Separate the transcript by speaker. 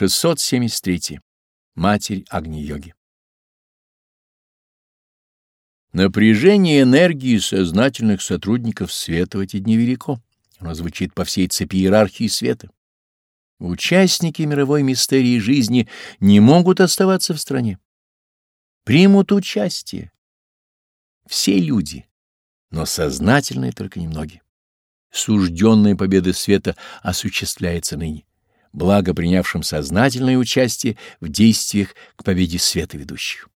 Speaker 1: 673. Матерь Агни-йоги. Напряжение энергии сознательных сотрудников света в эти дни велико. Оно звучит по всей цепи иерархии света. Участники мировой мистерии жизни не могут оставаться в стране. Примут участие. Все люди, но сознательные только немногие. Сужденная победа света осуществляется ныне благо принявшим сознательное участие в действиях к победе света ведущих.